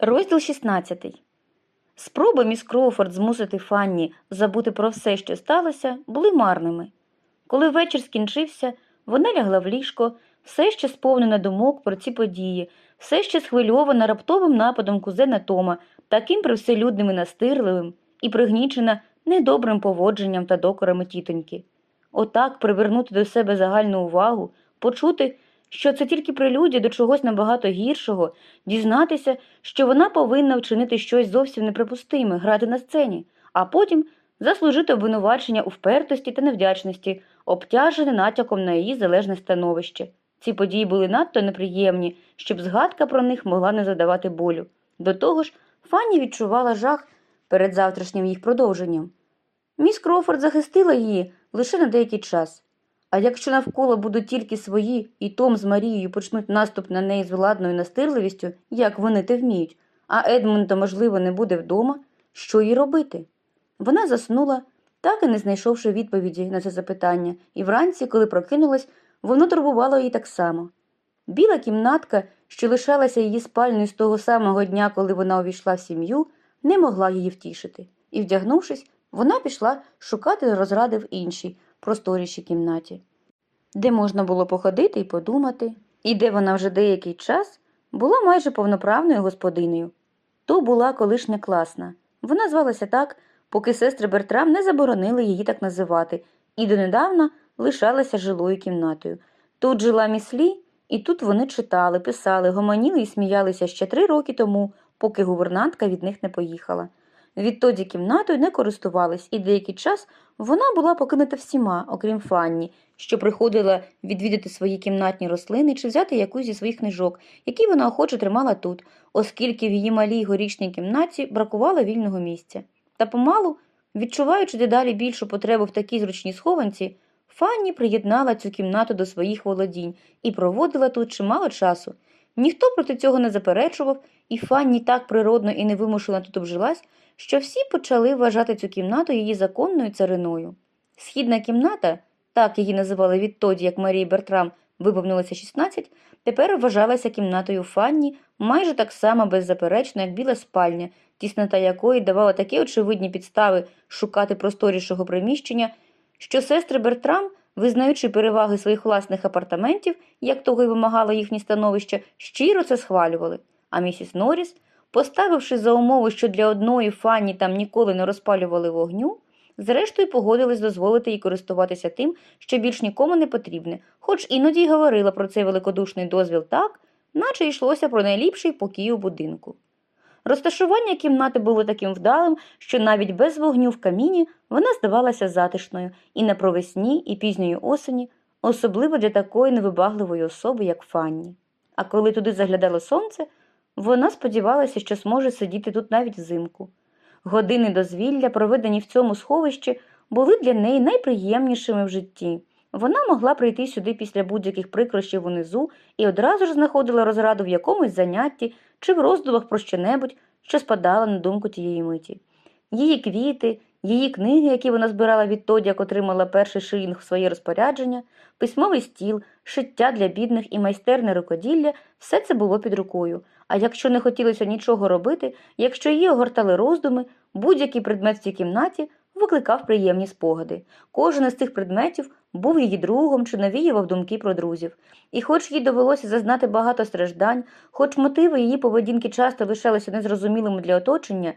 Розділ 16. Спроби міс Кроуфорд змусити Фанні забути про все, що сталося, були марними. Коли вечір скінчився, вона лягла в ліжко, все ще сповнена думок про ці події, все ще схвильована раптовим нападом кузена Тома, таким привселюдним і настирливим, і пригнічена недобрим поводженням та докорами тітоньки. Отак привернути до себе загальну увагу, почути, що це тільки прелюдія до чогось набагато гіршого, дізнатися, що вона повинна вчинити щось зовсім неприпустиме, грати на сцені, а потім заслужити обвинувачення у впертості та невдячності, обтяжене натяком на її залежне становище. Ці події були надто неприємні, щоб згадка про них могла не задавати болю. До того ж, Фанні відчувала жах перед завтрашнім їх продовженням. Міс Кроуфорд захистила її лише на деякий час. А якщо навколо будуть тільки свої, і Том з Марією почнуть наступ на неї з владною настирливістю, як вони те вміють, а Едмунда, можливо, не буде вдома, що їй робити? Вона заснула, так і не знайшовши відповіді на це запитання, і вранці, коли прокинулась, воно турбувало її так само. Біла кімнатка, що лишалася її спальною з того самого дня, коли вона увійшла в сім'ю, не могла її втішити, і, вдягнувшись, вона пішла шукати розради в іншій, просторішій кімнаті, де можна було походити і подумати, і де вона вже деякий час була майже повноправною господинею. То була колишня класна. Вона звалася так, поки сестри Бертрам не заборонили її так називати, і донедавна лишалася жилою кімнатою. Тут жила міслі, і тут вони читали, писали, гомоніли і сміялися ще три роки тому, поки гувернантка від них не поїхала. Відтоді кімнатою не користувались, і деякий час вона була покинута всіма, окрім Фанні, що приходила відвідати свої кімнатні рослини чи взяти якусь зі своїх книжок, які вона охоче тримала тут, оскільки в її малій горічній кімнаті бракувало вільного місця. Та помалу, відчуваючи дедалі більшу потребу в такій зручній схованці, Фанні приєднала цю кімнату до своїх володінь і проводила тут чимало часу. Ніхто проти цього не заперечував, і Фанні так природно і невимушено тут обжилась, що всі почали вважати цю кімнату її законною цариною. Східна кімната, так її називали відтоді, як Марії Бертрам виповнилося 16, тепер вважалася кімнатою Фанні майже так само беззаперечно, як біла спальня, тіснота якої давала такі очевидні підстави шукати просторішого приміщення, що сестри Бертрам, визнаючи переваги своїх власних апартаментів, як того й вимагало їхнє становище, щиро це схвалювали. А місіс Норріс, поставивши за умови, що для одної Фанні там ніколи не розпалювали вогню, зрештою погодились дозволити їй користуватися тим, що більш нікому не потрібне, хоч іноді й говорила про цей великодушний дозвіл так, наче йшлося про найліпший покій у будинку. Розташування кімнати було таким вдалим, що навіть без вогню в каміні вона здавалася затишною і на провесні, і пізньої осені, особливо для такої невибагливої особи, як Фанні. А коли туди заглядало сонце, вона сподівалася, що зможе сидіти тут навіть взимку. Години дозвілля, проведені в цьому сховищі, були для неї найприємнішими в житті. Вона могла прийти сюди після будь-яких прикрощів унизу і одразу ж знаходила розраду в якомусь занятті чи в роздумах про щонебудь, що спадало на думку тієї миті. Її квіти, її книги, які вона збирала відтоді, як отримала перший шилінг в своє розпорядження, письмовий стіл, шиття для бідних і майстерне рукоділля все це було під рукою. А якщо не хотілося нічого робити, якщо її огортали роздуми, будь-який предмет в цій кімнаті викликав приємні спогади. Кожен із цих предметів був її другом чи навіював думки про друзів. І хоч їй довелося зазнати багато страждань, хоч мотиви її поведінки часто лишалися незрозумілими для оточення,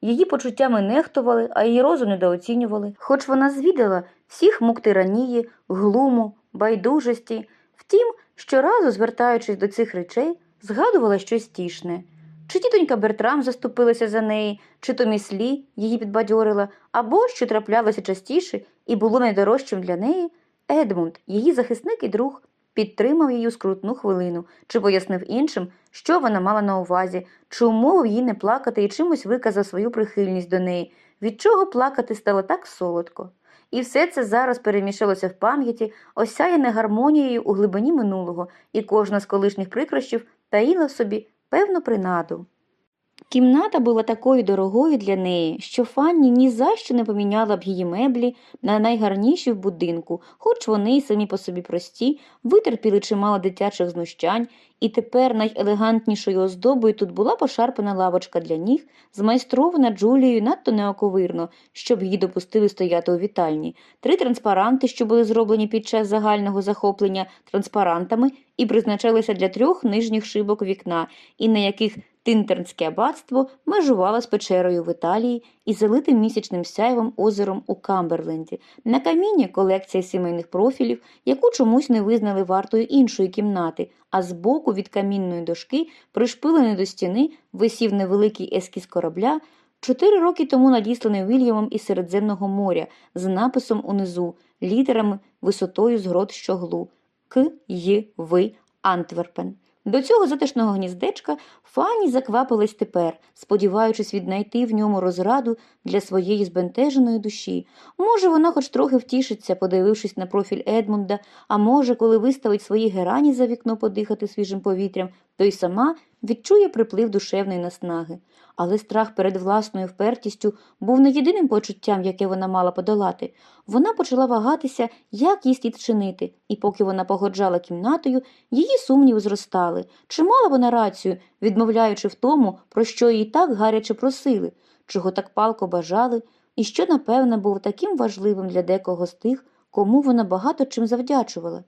її почуттями нехтували, а її розум недооцінювали. Хоч вона звідала всіх мук тиранії, глуму, байдужості, втім, щоразу, звертаючись до цих речей, згадувала щось тішне. Чи тітонька Бертрам заступилася за неї, чи то міслі її підбадьорила, або, що траплялося частіше і було найдорожчим для неї, Едмунд, її захисник і друг, підтримав її скрутну хвилину, чи пояснив іншим, що вона мала на увазі, чи умовив її не плакати і чимось виказав свою прихильність до неї, від чого плакати стало так солодко. І все це зараз перемішалося в пам'яті, осяяне гармонією у глибині минулого, і кожна з колишніх прикрощів таїла в собі певну принаду. Кімната була такою дорогою для неї, що Фанні ні за що не поміняла б її меблі на найгарніші в будинку, хоч вони й самі по собі прості, витерпіли чимало дитячих знущань, і тепер найелегантнішою оздобою тут була пошарпана лавочка для ніг, змайстрована Джулією надто неоковирно, щоб її допустили стояти у вітальні, три транспаранти, що були зроблені під час загального захоплення транспарантами і призначалися для трьох нижніх шибок вікна, і на яких Тинтернське аббатство межувало з печерою в Італії і залитим місячним сяйвом озером у Камберленді. На камінні колекція сімейних профілів, яку чомусь не визнали вартою іншої кімнати, а збоку від камінної дошки, пришпилений до стіни, висів невеликий ескіз корабля, чотири роки тому надісланий Вільямом із Середземного моря з написом унизу, літерами висотою з грот щоглу К. Й. В. Антверпен. До цього затишного гніздечка Фанні заквапилась тепер, сподіваючись віднайти в ньому розраду для своєї збентеженої душі. Може, вона хоч трохи втішиться, подивившись на профіль Едмунда, а може, коли виставить свої герані за вікно подихати свіжим повітрям, то й сама відчує приплив душевної наснаги. Але страх перед власною впертістю був не єдиним почуттям, яке вона мала подолати. Вона почала вагатися, як їй слід вчинити, і поки вона погоджала кімнатою, її сумніви зростали. Чи мала вона рацію, відмовляючи в тому, про що її так гаряче просили, чого так палко бажали, і що, напевне, було таким важливим для декого з тих, кому вона багато чим завдячувала?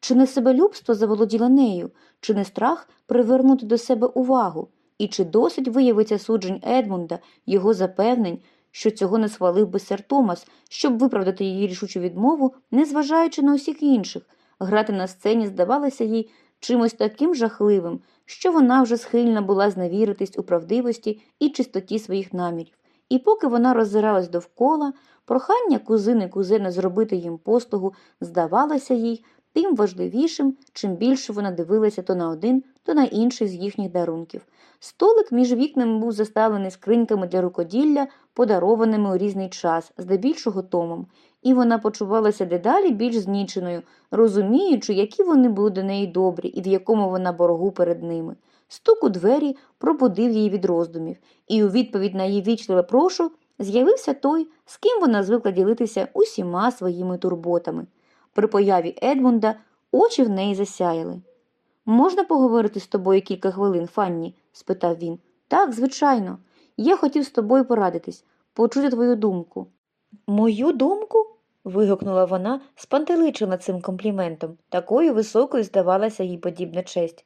Чи не себелюбство заволоділо нею, чи не страх привернути до себе увагу? І чи досить виявиться суджень Едмунда, його запевнень, що цього не схвалив би сер Томас, щоб виправдати її рішучу відмову, незважаючи на усіх інших, грати на сцені здавалося їй чимось таким жахливим, що вона вже схильна була зневіритись у правдивості і чистоті своїх намірів. І поки вона роззиралась довкола, прохання кузини кузена зробити їм послугу здавалося їй тим важливішим, чим більше вона дивилася то на один, то на інший з їхніх дарунків. Столик між вікнами був заставлений скриньками для рукоділля, подарованими у різний час, здебільшого томом, і вона почувалася дедалі більш зніченою, розуміючи, які вони були до неї добрі і в якому вона боргу перед ними. Стук у двері пробудив її від роздумів, і у відповідь на її вічливе прошу з'явився той, з ким вона звикла ділитися усіма своїми турботами. При появі Едмунда очі в неї засяяли. Можна поговорити з тобою кілька хвилин, Фанні? спитав він. Так, звичайно. Я хотів з тобою порадитись, почути твою думку. Мою думку? вигукнула вона, спантеличена цим компліментом. Такою високою здавалася їй подібна честь.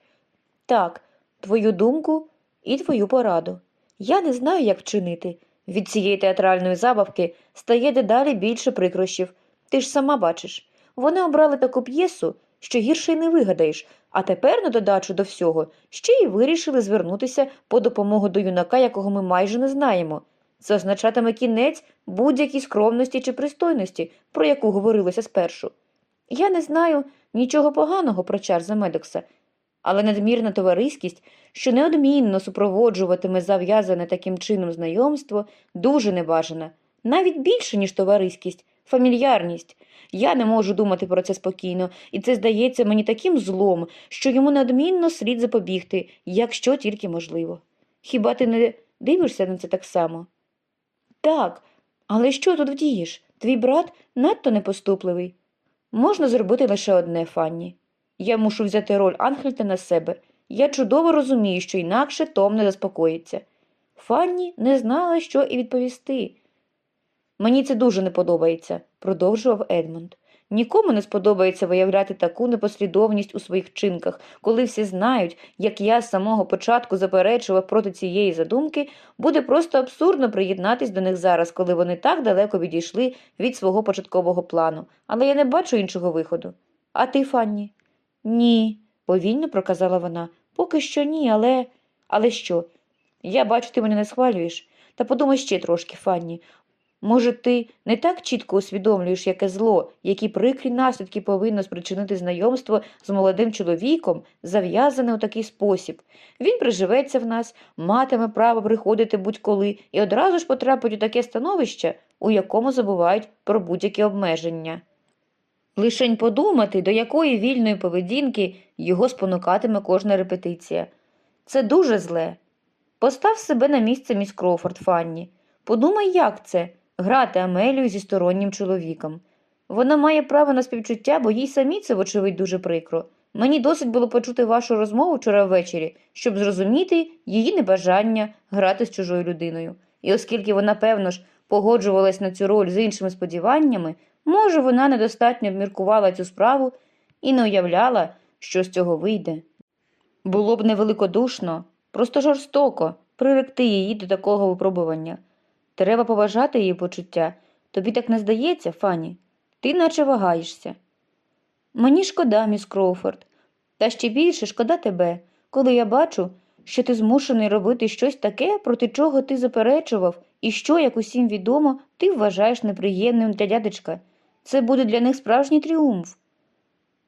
Так, твою думку і твою пораду. Я не знаю, як вчинити. Від цієї театральної забавки стає дедалі більше прикрощів. Ти ж сама бачиш. Вони обрали таку п'єсу, що гірше й не вигадаєш, а тепер, на додачу до всього, ще й вирішили звернутися по допомогу до юнака, якого ми майже не знаємо. Це означатиме кінець будь-якій скромності чи пристойності, про яку говорилося спершу. Я не знаю нічого поганого про Чарльза Медокса, але надмірна товариськість, що неодмінно супроводжуватиме зав'язане таким чином знайомство, дуже небажана, навіть більше, ніж товариськість, фамільярність. Я не можу думати про це спокійно, і це здається мені таким злом, що йому неодмінно слід запобігти, якщо тільки можливо. Хіба ти не дивишся на це так само? Так, але що тут вдієш? Твій брат надто непоступливий. Можна зробити лише одне, Фанні. Я мушу взяти роль Анхельта на себе. Я чудово розумію, що інакше Том не заспокоїться. Фанні не знала, що і відповісти. Мені це дуже не подобається, продовжував Едмунд. Нікому не сподобається виявляти таку непослідовність у своїх вчинках, коли всі знають, як я з самого початку заперечував проти цієї задумки, буде просто абсурдно приєднатись до них зараз, коли вони так далеко відійшли від свого початкового плану. Але я не бачу іншого виходу. А ти, Фанні? Ні, повільно проказала вона. Поки що ні, але. Але що? Я бачу, ти мене не схвалюєш. Та подумай ще трошки, Фанні. Може, ти не так чітко усвідомлюєш, яке зло, які прикрі наслідки повинно спричинити знайомство з молодим чоловіком, зав'язане у такий спосіб. Він приживеться в нас, матиме право приходити будь-коли і одразу ж потрапить у таке становище, у якому забувають про будь-які обмеження. Лишень подумати, до якої вільної поведінки його спонукатиме кожна репетиція. Це дуже зле. Постав себе на місце міс Крофорд, Фанні. Подумай, як це грати Амелію зі стороннім чоловіком. Вона має право на співчуття, бо їй самі це, вочевидь, дуже прикро. Мені досить було почути вашу розмову вчора ввечері, щоб зрозуміти її небажання грати з чужою людиною. І оскільки вона, певно ж, погоджувалась на цю роль з іншими сподіваннями, може, вона недостатньо обміркувала цю справу і не уявляла, що з цього вийде. Було б невеликодушно, просто жорстоко приректи її до такого випробування. Треба поважати її почуття. Тобі так не здається, Фані? Ти наче вагаєшся. Мені шкода, міс Кроуфорд, та ще більше шкода тебе, коли я бачу, що ти змушений робити щось таке, проти чого ти заперечував, і що, як усім відомо, ти вважаєш неприємним для дядечка. Це буде для них справжній тріумф.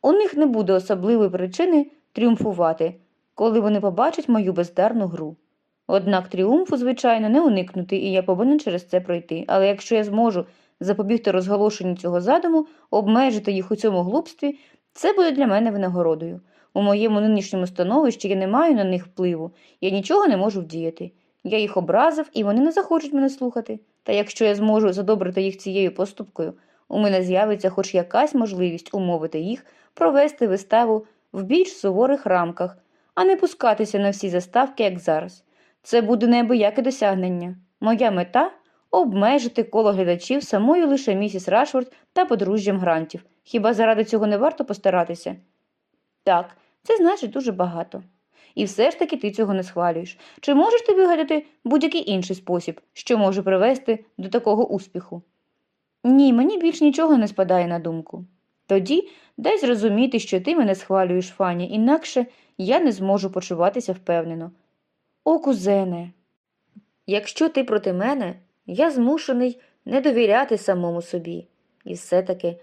У них не буде особливої причини тріумфувати, коли вони побачать мою бездарну гру. Однак тріумфу, звичайно, не уникнути, і я повинен через це пройти. Але якщо я зможу запобігти розголошенню цього задуму, обмежити їх у цьому глупстві, це буде для мене винагородою. У моєму нинішньому становищі я не маю на них впливу, я нічого не можу вдіяти. Я їх образив, і вони не захочуть мене слухати. Та якщо я зможу задобрити їх цією поступкою, у мене з'явиться хоч якась можливість умовити їх провести виставу в більш суворих рамках, а не пускатися на всі заставки, як зараз. Це буде неабияке досягнення. Моя мета обмежити коло глядачів самою лише місіс Рашфорд та подружжям грантів. Хіба заради цього не варто постаратися? Так, це значить дуже багато. І все ж таки ти цього не схвалюєш. Чи можеш ти вигадати будь-який інший спосіб, що може привести до такого успіху? Ні, мені більш нічого не спадає на думку. Тоді дай зрозуміти, що ти мене схвалюєш, Фані, інакше я не зможу почуватися впевнено. О, кузене, якщо ти проти мене, я змушений не довіряти самому собі. І все-таки,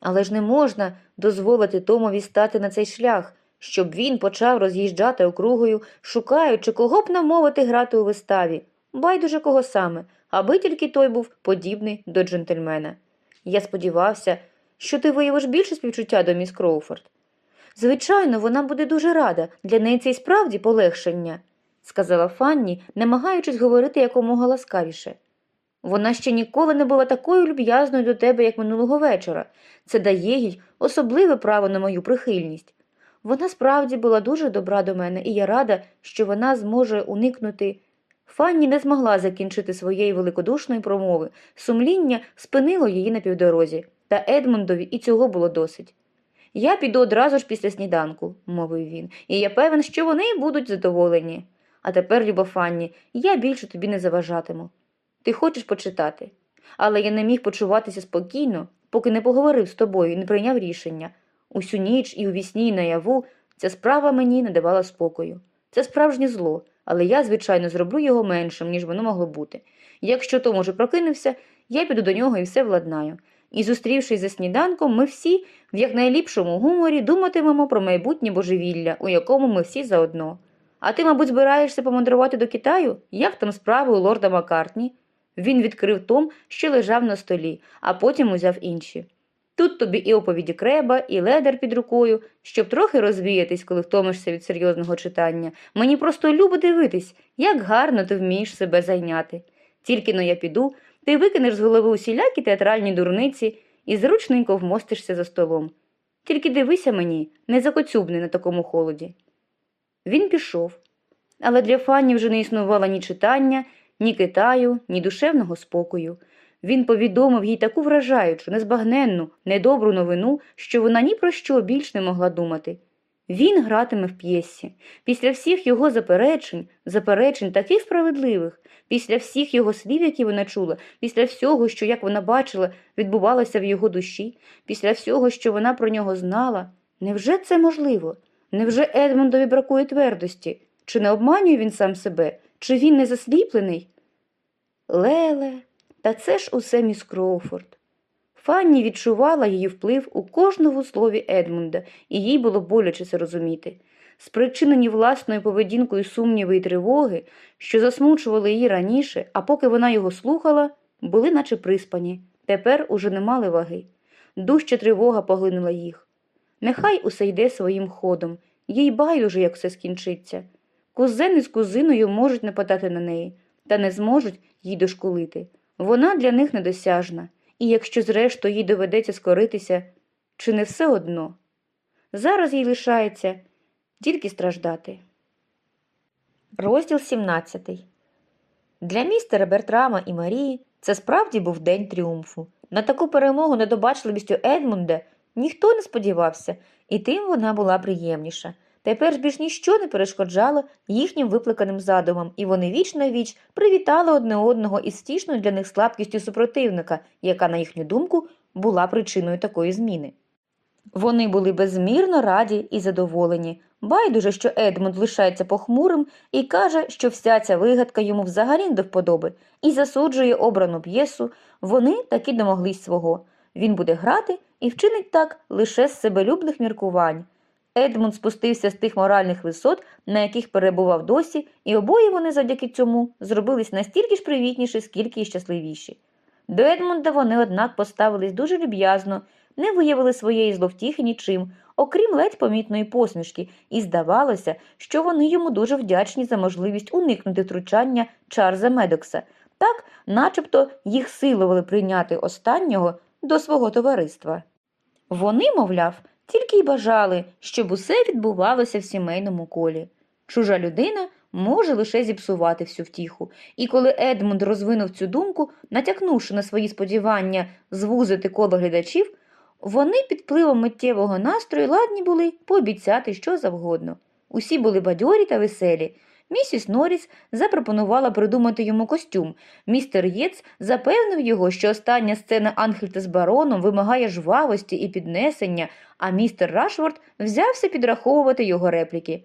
але ж не можна дозволити Томові стати на цей шлях, щоб він почав роз'їжджати округою, шукаючи, кого б намовити грати у виставі, байдуже кого саме, аби тільки той був подібний до джентльмена. Я сподівався, що ти виявиш більше співчуття до міс Кроуфорд. Звичайно, вона буде дуже рада, для неї це й справді полегшення, сказала Фанні, намагаючись говорити якомога ласкавіше. Вона ще ніколи не була такою люб'язною до тебе, як минулого вечора. Це дає їй особливе право на мою прихильність. Вона справді була дуже добра до мене, і я рада, що вона зможе уникнути. Фанні не змогла закінчити своєї великодушної промови. Сумління спинило її на півдорозі, та Едмундові і цього було досить. Я піду одразу ж після сніданку, мовив він, і я певен, що вони будуть задоволені. А тепер, Фанні, я більше тобі не заважатиму. Ти хочеш почитати. Але я не міг почуватися спокійно, поки не поговорив з тобою і не прийняв рішення. Усю ніч і у вісні, і наяву ця справа мені не давала спокою. Це справжнє зло, але я, звичайно, зроблю його меншим, ніж воно могло бути. Якщо Том уже прокинувся, я піду до нього і все владнаю. І, зустрівшись за сніданком, ми всі в якнайліпшому гуморі думатимемо про майбутнє божевілля, у якому ми всі заодно. А ти, мабуть, збираєшся помандрувати до Китаю? Як там справи у лорда Маккартні? Він відкрив том, що лежав на столі, а потім узяв інші. Тут тобі і оповіді креба, і ледер під рукою, щоб трохи розвіятись, коли втомишся від серйозного читання. Мені просто любо дивитись, як гарно ти вмієш себе зайняти. Тільки но я піду, ти викинеш з голови усілякі театральні дурниці і зручненько вмостишся за столом. Тільки дивися мені, не закоцюбни на такому холоді. Він пішов, але для Фанні вже не існувало ні читання, ні Китаю, ні душевного спокою. Він повідомив їй таку вражаючу, незбагненну, недобру новину, що вона ні про що більш не могла думати. Він гратиме в п'єсі. Після всіх його заперечень, заперечень таких справедливих, після всіх його слів, які вона чула, після всього, що, як вона бачила, відбувалося в його душі, після всього, що вона про нього знала. Невже це можливо? Невже Едмундові бракує твердості? Чи не обманює він сам себе? Чи він не засліплений? Леле, та це ж усе міс Кроуфорд. Фанні відчувала її вплив у кожному слові Едмунда, і їй було боляче це розуміти. Спричинені власною поведінкою сумніви і тривоги, що засмучували її раніше, а поки вона його слухала, були наче приспані, тепер уже не мали ваги. Дужча тривога поглинула їх. Нехай усе йде своїм ходом, їй байдуже, як все скінчиться. Кузени з кузиною можуть нападати на неї, та не зможуть їй дошкулити. Вона для них недосяжна, і якщо зрештою їй доведеться скоритися, чи не все одно? Зараз їй лишається тільки страждати. Розділ 17 Для містера Бертрама і Марії це справді був день тріумфу. На таку перемогу над обачливістю Едмунда ніхто не сподівався, і тим вона була приємніша. Тепер ж більш ніщо не перешкоджало їхнім виплаканим задумам, і вони віч на віч привітали одне одного із стішною для них слабкістю супротивника, яка, на їхню думку, була причиною такої зміни. Вони були безмірно раді і задоволені. Байдуже, що Едмунд лишається похмурим і каже, що вся ця вигадка йому взагалі не до вподоби, і засуджує обрану п'єсу, вони таки домоглись свого. Він буде грати і вчинить так лише з себелюбних міркувань. Едмунд спустився з тих моральних висот, на яких перебував досі, і обоє вони завдяки цьому зробились настільки ж привітніші, скільки й щасливіші. До Едмунда вони, однак, поставились дуже люб'язно, не виявили своєї зловтіхи нічим, окрім ледь помітної посмішки, і здавалося, що вони йому дуже вдячні за можливість уникнути втручання Чарльза Медокса, так, начебто їх силували прийняти останнього до свого товариства. Вони, мовляв, тільки й бажали, щоб усе відбувалося в сімейному колі. Чужа людина може лише зіпсувати всю втіху, і коли Едмунд розвинув цю думку, натякнувши на свої сподівання звузити коло глядачів, вони під впливом миттєвого настрою ладні були пообіцяти що завгодно. Усі були бадьорі та веселі. Місіс Норріс запропонувала придумати йому костюм. Містер Єц запевнив його, що остання сцена Анхельта з бароном вимагає жвавості і піднесення, а містер Рашворт взявся підраховувати його репліки.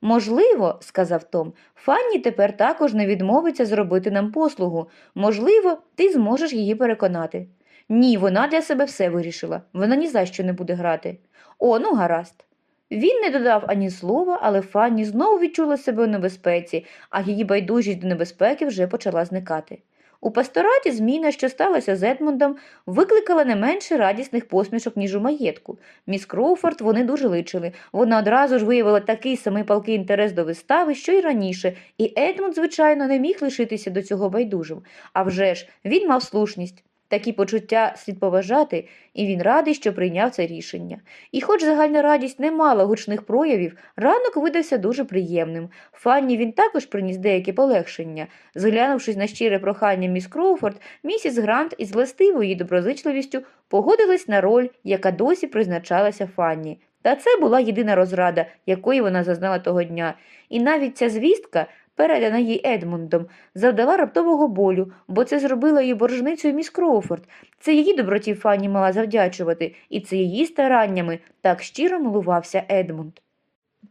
Можливо, сказав Том, Фанні тепер також не відмовиться зробити нам послугу. Можливо, ти зможеш її переконати. Ні, вона для себе все вирішила. Вона ні за що не буде грати. О, ну гаразд. Він не додав ані слова, але Фанні знову відчула себе у небезпеці, а її байдужість до небезпеки вже почала зникати. У пастораті зміна, що сталася з Едмундом, викликала не менше радісних посмішок, ніж у маєтку. Міс Кроуфорд вони дуже личили. Вона одразу ж виявила такий самий палкий інтерес до вистави, що й раніше, і Едмунд, звичайно, не міг лишитися до цього байдужим. А вже ж, він мав слушність. Такі почуття слід поважати, і він радий, що прийняв це рішення. І хоч загальна радість не мала гучних проявів, ранок видався дуже приємним. Фанні він також приніс деяке полегшення. Зглянувшись на щире прохання міс Кроуфорд, місіс Грант із властивою доброзичливістю погодилась на роль, яка досі призначалася Фанні. Та це була єдина розрада, якої вона зазнала того дня. І навіть ця звістка передана їй Едмундом, завдала раптового болю, бо це зробила її боржницею міс Кроуфорд. Це її доброті Фанні мала завдячувати, і це її стараннями так щиро милувався Едмунд.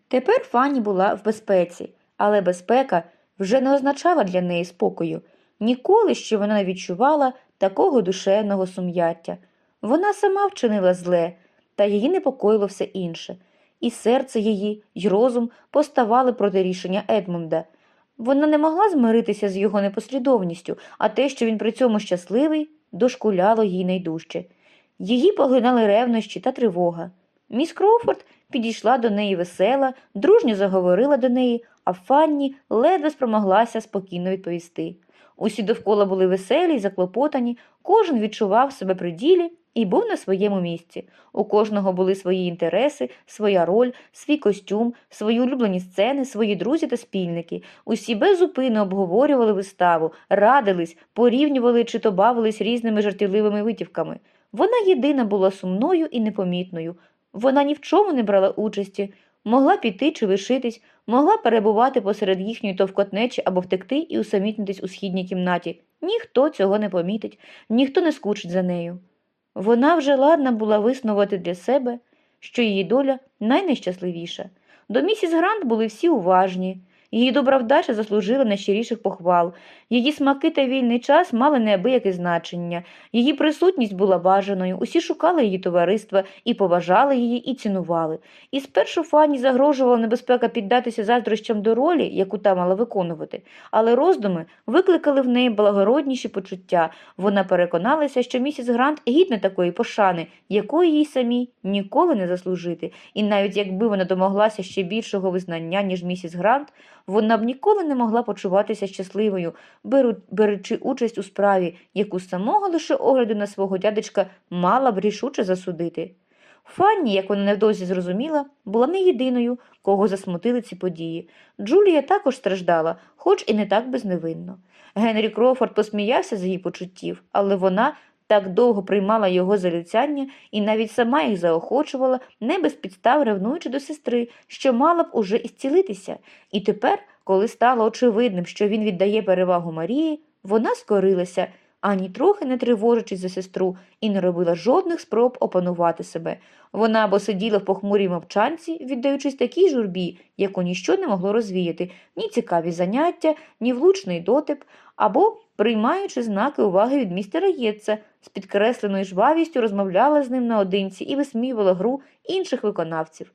Тепер Фанні була в безпеці, але безпека вже не означала для неї спокою. Ніколи ще вона не відчувала такого душевного сум'яття. Вона сама вчинила зле, та її непокоїло все інше. І серце її, й розум поставали проти рішення Едмунда. Вона не могла змиритися з його непослідовністю, а те, що він при цьому щасливий, дошкуляло їй найдужче. Її поглинали ревнощі та тривога. Міс Кроуфорд підійшла до неї весела, дружньо заговорила до неї, а Фанні ледве спромоглася спокійно відповісти. Усі довкола були веселі й заклопотані, кожен відчував себе при ділі і був на своєму місці. У кожного були свої інтереси, своя роль, свій костюм, свої улюблені сцени, свої друзі та спільники. Усі безупинно обговорювали виставу, радились, порівнювали чи то бавились різними жартівливими витівками. Вона єдина була сумною і непомітною. Вона ні в чому не брала участі, могла піти чи лишитись, могла перебувати посеред їхньої товкотнечі або втекти і усамітнитись у східній кімнаті. Ніхто цього не помітить, ніхто не скучить за нею. Вона вже ладна була виснувати для себе, що її доля найнещасливіша. До місіс Грант були всі уважні. Її добра вдача заслужила найщиріших похвал. Її смаки та вільний час мали неабияке значення. Її присутність була бажаною, усі шукали її товариства і поважали її, і цінували. І спершу Фанні загрожувала небезпека піддатися заздрощам до ролі, яку та мала виконувати, але роздуми викликали в неї благородніші почуття. Вона переконалася, що місіс Грант гідна такої пошани, якої їй самій ніколи не заслужити. І навіть якби вона домоглася ще більшого визнання, ніж місіс Грант, вона б ніколи не могла почуватися щасливою, беручи участь у справі, яку самого лише огляду на свого дядечка мала б рішуче засудити. Фанні, як вона невдовзі зрозуміла, була не єдиною, кого засмутили ці події. Джулія також страждала, хоч і не так безневинно. Генрі Крофорд посміявся з її почуттів, але вона так довго приймала його залицяння і навіть сама їх заохочувала, не без підстав ревнуючи до сестри, що мала б уже ісцілитися. І тепер, коли стало очевидним, що він віддає перевагу Марії, вона скорилася, ані трохи не тривожачись за сестру, і не робила жодних спроб опанувати себе. Вона або сиділа в похмурій мовчанці, віддаючись такій журбі, яку ніщо не могло розвіяти, ні цікаві заняття, ні влучний дотип, або, приймаючи знаки уваги від містера Єтса, з підкресленою жвавістю розмовляла з ним наодинці і висміювала гру інших виконавців.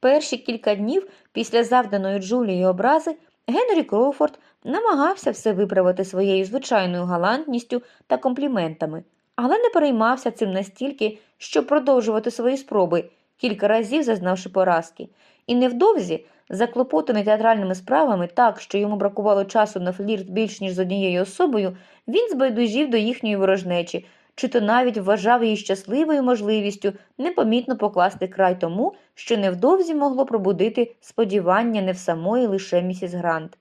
Перші кілька днів після завданої Джулії образи Генрі Кроуфорд намагався все виправити своєю звичайною галантністю та компліментами, але не переймався цим настільки, щоб продовжувати свої спроби, кілька разів зазнавши поразки. І невдовзі, заклопотаний театральними справами так, що йому бракувало часу на флірт більш ніж з однією особою, він збайдужів до їхньої ворожнечі, чи то навіть вважав її щасливою можливістю непомітно покласти край тому, що невдовзі могло пробудити сподівання не в самої лише місіс Грант.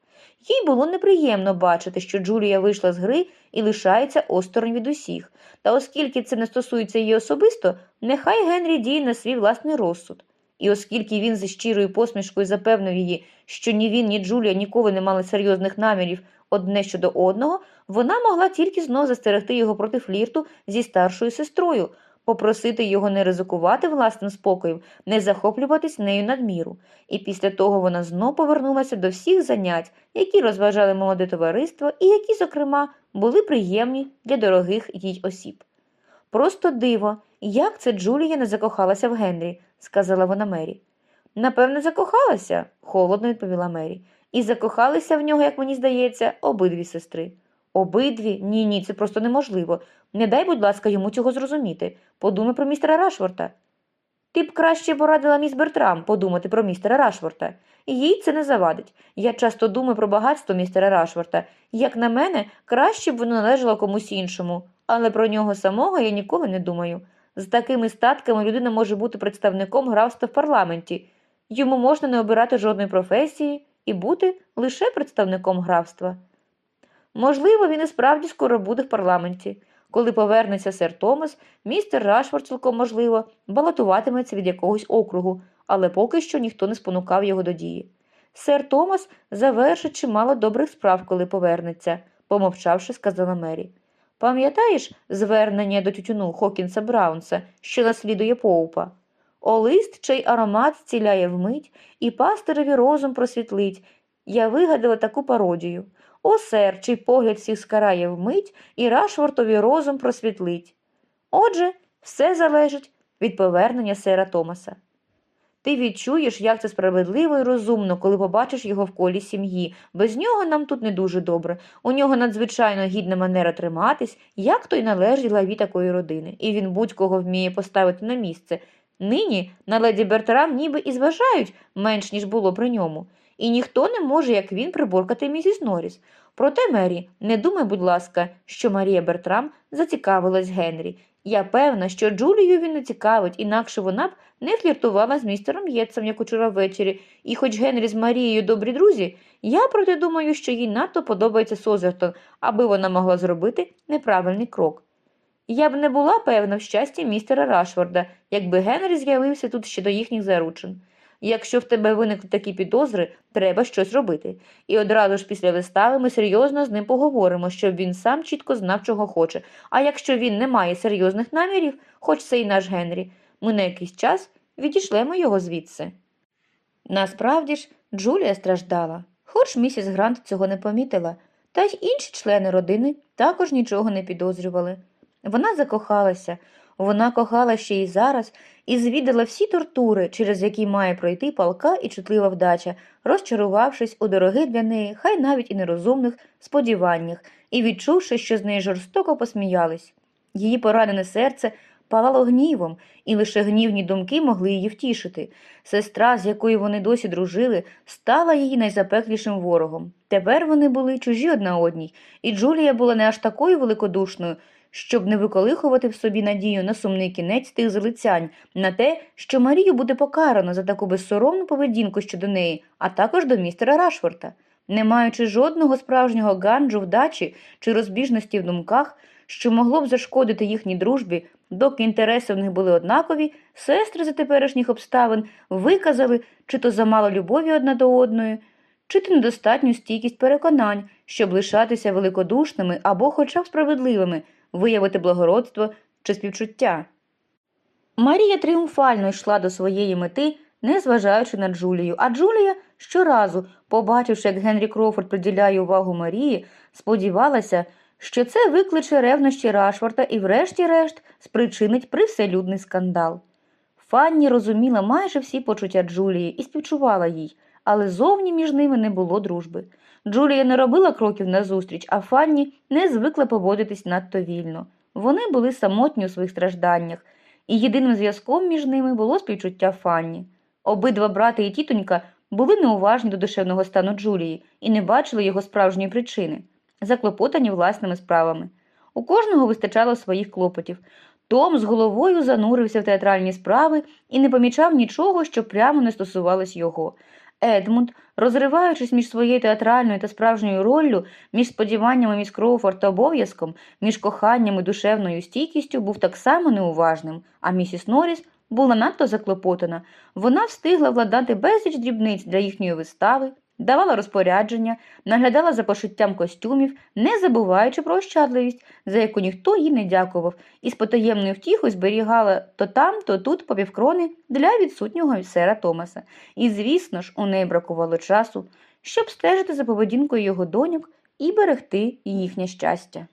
Їй було неприємно бачити, що Джулія вийшла з гри і лишається осторонь від усіх. Та оскільки це не стосується її особисто, нехай Генрі діє на свій власний розсуд. І оскільки він зі щирою посмішкою запевнив її, що ні він, ні Джулія ніколи не мали серйозних намірів одне щодо одного, вона могла тільки знов застерегти його проти флірту зі старшою сестрою, попросити його не ризикувати власним спокоєм, не захоплюватись нею надміру. І після того вона знов повернулася до всіх занять, які розважали молоде товариство і які, зокрема, були приємні для дорогих їй осіб. Просто диво, як це Джулія не закохалася в Генрі, сказала вона Мері. Напевне, закохалася, холодно відповіла Мері. І закохалися в нього, як мені здається, обидві сестри. Обидві? Ні, ні, це просто неможливо. Не дай, будь ласка, йому цього зрозуміти. Подумай про містера Рашворта. Ти б краще порадила міс Бертрам подумати про містера Рашворта. Їй це не завадить. Я часто думаю про багатство містера Рашворта. Як на мене, краще б воно належало комусь іншому, але про нього самого я ніколи не думаю. З такими статками людина може бути представником графства в парламенті. Йому можна не обирати жодної професії і бути лише представником графства. Можливо, він і справді скоро буде в парламенті. Коли повернеться сер Томас, містер Рашфорд, цілком можливо, балотуватиметься від якогось округу, але поки що ніхто не спонукав його до дії. Сер Томас завершить чимало добрих справ, коли повернеться, помовчавши, сказала Мері. Пам'ятаєш звернення до тютюну Хокінса Браунса, що наслідує Поупа? Олист, чий аромат зціляє вмить, і пастиреві розум просвітлить. Я вигадала таку пародію. О, сер, чий погляд всіх скарає вмить, і Рашвортові розум просвітлить. Отже, все залежить від повернення сера Томаса. Ти відчуєш, як це справедливо і розумно, коли побачиш його в колі сім'ї. Без нього нам тут не дуже добре. У нього надзвичайно гідна манера триматись, як то й належить главі такої родини, і він будь-кого вміє поставити на місце. Нині на леді Бертрам ніби і зважають менш, ніж було при ньому. І ніхто не може, як він, приборкати місіс Норріс. Проте, Мері, не думай, будь ласка, що Марія Бертрам зацікавилась Генрі. Я певна, що Джулію він не цікавить, інакше вона б не фліртувала з містером Єтсом, як учора ввечері, і хоч Генрі з Марією добрі друзі, я проте думаю, що їй надто подобається Созертон, аби вона могла зробити неправильний крок. Я б не була певна в щасті містера Рашфорда, якби Генрі з'явився тут ще до їхніх заручин. Якщо в тебе виникли такі підозри, треба щось робити. І одразу ж після вистави ми серйозно з ним поговоримо, щоб він сам чітко знав, чого хоче. А якщо він не має серйозних намірів, хоч це і наш Генрі, ми на якийсь час відійшлемо його звідси. Насправді ж, Джулія страждала, хоч місіс Грант цього не помітила, та й інші члени родини також нічого не підозрювали. Вона закохалася, вона кохала ще й зараз і звідала всі тортури, через які має пройти палка і чутлива вдача, розчарувавшись у дорогих для неї, хай навіть і нерозумних сподіваннях, і відчувши, що з неї жорстоко посміялись. Її поранене серце палало гнівом, і лише гнівні думки могли її втішити. Сестра, з якою вони досі дружили, стала її найзапеклішим ворогом. Тепер вони були чужі одна одній, і Джулія була не аж такою великодушною, щоб не виколихувати в собі надію на сумний кінець тих залицянь, на те, що Марію буде покарано за таку безсоромну поведінку щодо неї, а також до містера Рашфорта. Не маючи жодного справжнього ганджу в дачі чи розбіжності в думках, що могло б зашкодити їхній дружбі, доки інтереси в них були однакові, сестри за теперішніх обставин виказали чи то замало любові одна до одної, чи то недостатню стійкість переконань, щоб лишатися великодушними або хоча б справедливими, виявити благородство чи співчуття. Марія тріумфально йшла до своєї мети, не зважаючи на Джулію, а Джулія щоразу, побачивши, як Генрі Крофорд приділяє увагу Марії, сподівалася, що це викличе ревнощі Рашфорта і, врешті-решт, спричинить привселюдний скандал. Фанні розуміла майже всі почуття Джулії і співчувала їй, але зовні між ними не було дружби. Джулія не робила кроків назустріч, а Фанні не звикла поводитись надто вільно. Вони були самотні у своїх стражданнях, і єдиним зв'язком між ними було співчуття Фанні. Обидва брати і тітонька були неуважні до душевного стану Джулії і не бачили його справжньої причини, заклопотані власними справами. У кожного вистачало своїх клопотів. Том з головою занурився в театральні справи і не помічав нічого, що прямо не стосувалось його. Едмунд, розриваючись між своєю театральною та справжньою роллю, між сподіваннями міс Кроуфорд та обов'язком, між коханням і душевною стійкістю, був так само неуважним, а місіс Норріс була надто заклопотана. Вона встигла владати безліч дрібниць для їхньої вистави, давала розпорядження, наглядала за пошиттям костюмів, не забуваючи про ощадливість, за яку ніхто їй не дякував, і з потаємною втіхою зберігала то там, то тут попівкрони для відсутнього сера Томаса. І, звісно ж, у неї бракувало часу, щоб стежити за поведінкою його доньок і берегти їхнє щастя.